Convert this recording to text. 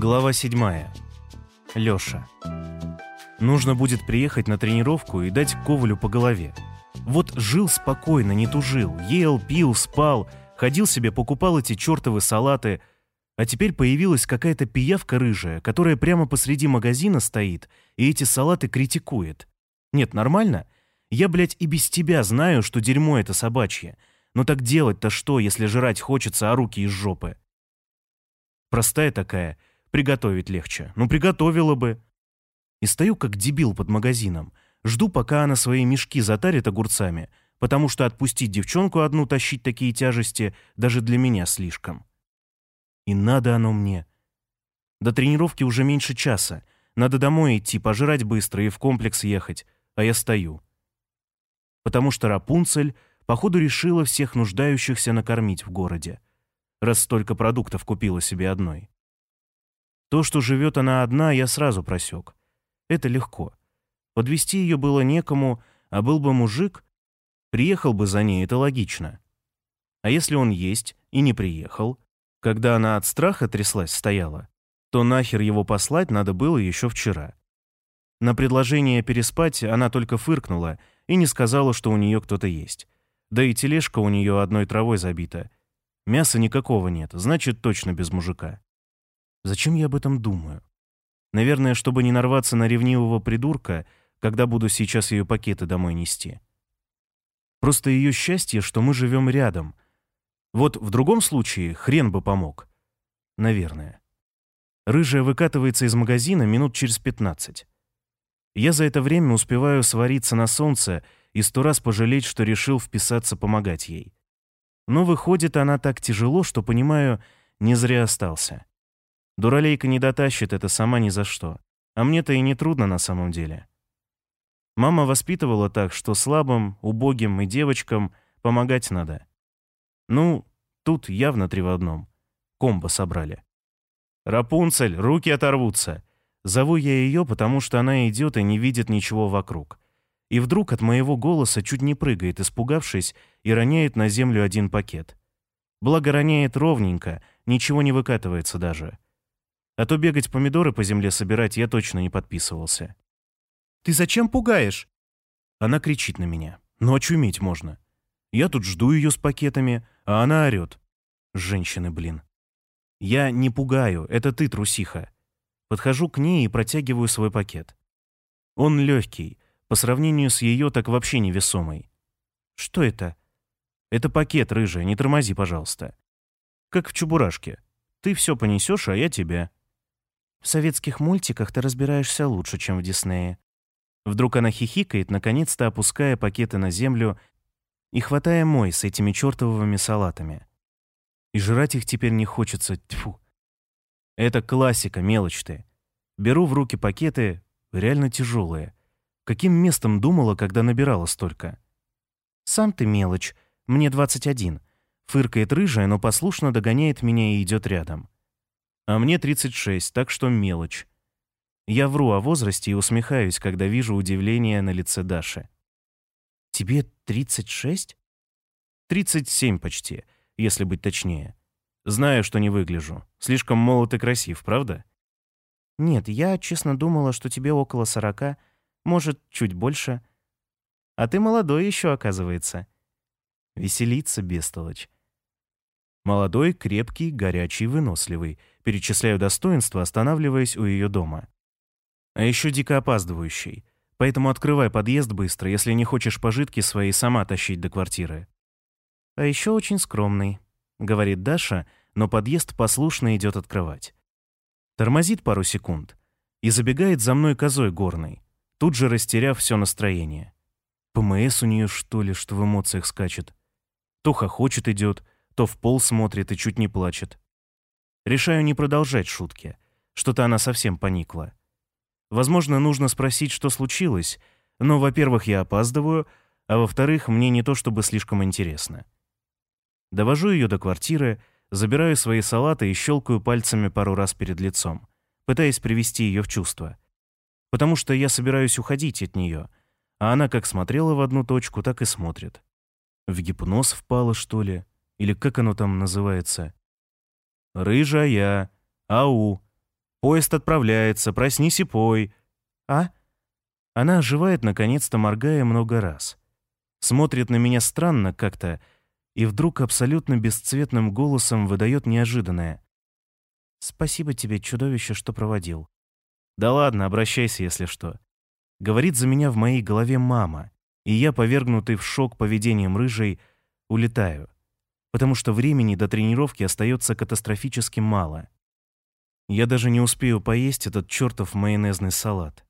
Глава 7. Лёша. Нужно будет приехать на тренировку и дать Ковалю по голове. Вот жил спокойно, не тужил, ел, пил, спал, ходил себе, покупал эти чертовы салаты, а теперь появилась какая-то пиявка рыжая, которая прямо посреди магазина стоит и эти салаты критикует. Нет, нормально? Я, блядь, и без тебя знаю, что дерьмо это собачье. Но так делать-то что, если жрать хочется, а руки из жопы? Простая такая — Приготовить легче. Ну, приготовила бы. И стою как дебил под магазином. Жду, пока она свои мешки затарит огурцами, потому что отпустить девчонку одну тащить такие тяжести даже для меня слишком. И надо оно мне. До тренировки уже меньше часа. Надо домой идти, пожрать быстро и в комплекс ехать. А я стою. Потому что Рапунцель, походу, решила всех нуждающихся накормить в городе. Раз столько продуктов купила себе одной. То, что живет она одна, я сразу просек. Это легко. Подвести ее было некому, а был бы мужик, приехал бы за ней, это логично. А если он есть и не приехал, когда она от страха тряслась стояла, то нахер его послать надо было еще вчера. На предложение переспать она только фыркнула и не сказала, что у нее кто-то есть. Да и тележка у нее одной травой забита. Мяса никакого нет, значит, точно без мужика. Зачем я об этом думаю? Наверное, чтобы не нарваться на ревнивого придурка, когда буду сейчас ее пакеты домой нести. Просто ее счастье, что мы живем рядом. Вот в другом случае хрен бы помог. Наверное. Рыжая выкатывается из магазина минут через 15. Я за это время успеваю свариться на солнце и сто раз пожалеть, что решил вписаться помогать ей. Но выходит, она так тяжело, что, понимаю, не зря остался. Дуралейка не дотащит это сама ни за что. А мне-то и не трудно на самом деле. Мама воспитывала так, что слабым, убогим и девочкам помогать надо. Ну, тут явно три в одном. Комбо собрали. «Рапунцель, руки оторвутся!» Зову я ее, потому что она идет и не видит ничего вокруг. И вдруг от моего голоса чуть не прыгает, испугавшись, и роняет на землю один пакет. Благо роняет ровненько, ничего не выкатывается даже. А то бегать помидоры по земле собирать я точно не подписывался. «Ты зачем пугаешь?» Она кричит на меня. Ну, очуметь можно. Я тут жду ее с пакетами, а она орет. Женщины, блин. Я не пугаю, это ты, трусиха. Подхожу к ней и протягиваю свой пакет. Он легкий, по сравнению с ее так вообще невесомый. Что это? Это пакет, рыжая, не тормози, пожалуйста. Как в Чебурашке. Ты все понесешь, а я тебя. В советских мультиках ты разбираешься лучше, чем в Диснее. Вдруг она хихикает, наконец-то опуская пакеты на землю и хватая мой с этими чертовыми салатами. И жрать их теперь не хочется, тьфу. Это классика, мелочь ты. Беру в руки пакеты, реально тяжелые. Каким местом думала, когда набирала столько? Сам ты мелочь, мне 21. Фыркает рыжая, но послушно догоняет меня и идет рядом. А мне 36, так что мелочь. Я вру о возрасте и усмехаюсь, когда вижу удивление на лице Даши. «Тебе 36?» «37 почти, если быть точнее. Знаю, что не выгляжу. Слишком молод и красив, правда?» «Нет, я честно думала, что тебе около 40, может, чуть больше. А ты молодой еще, оказывается». Веселится, бестолочь. Молодой, крепкий, горячий, выносливый. Перечисляю достоинства, останавливаясь у ее дома. А еще дико опаздывающий. Поэтому открывай подъезд быстро, если не хочешь пожитки свои сама тащить до квартиры. А еще очень скромный, говорит Даша, но подъезд послушно идет открывать. Тормозит пару секунд и забегает за мной козой горной, тут же растеряв все настроение. ПМС у нее что ли, что в эмоциях скачет. То хохочет идет, то в пол смотрит и чуть не плачет. Решаю не продолжать шутки. Что-то она совсем поникла. Возможно, нужно спросить, что случилось, но, во-первых, я опаздываю, а во-вторых, мне не то чтобы слишком интересно. Довожу ее до квартиры, забираю свои салаты и щелкаю пальцами пару раз перед лицом, пытаясь привести ее в чувство. Потому что я собираюсь уходить от нее, а она как смотрела в одну точку, так и смотрит. В гипноз впала, что ли? Или как оно там называется? «Рыжая! Ау!» Поезд отправляется, проснись и пой. А? Она оживает, наконец-то моргая много раз. Смотрит на меня странно как-то и вдруг абсолютно бесцветным голосом выдает неожиданное. «Спасибо тебе, чудовище, что проводил». «Да ладно, обращайся, если что». Говорит за меня в моей голове мама, и я, повергнутый в шок поведением рыжей, улетаю, потому что времени до тренировки остается катастрофически мало. Я даже не успею поесть этот чертов майонезный салат.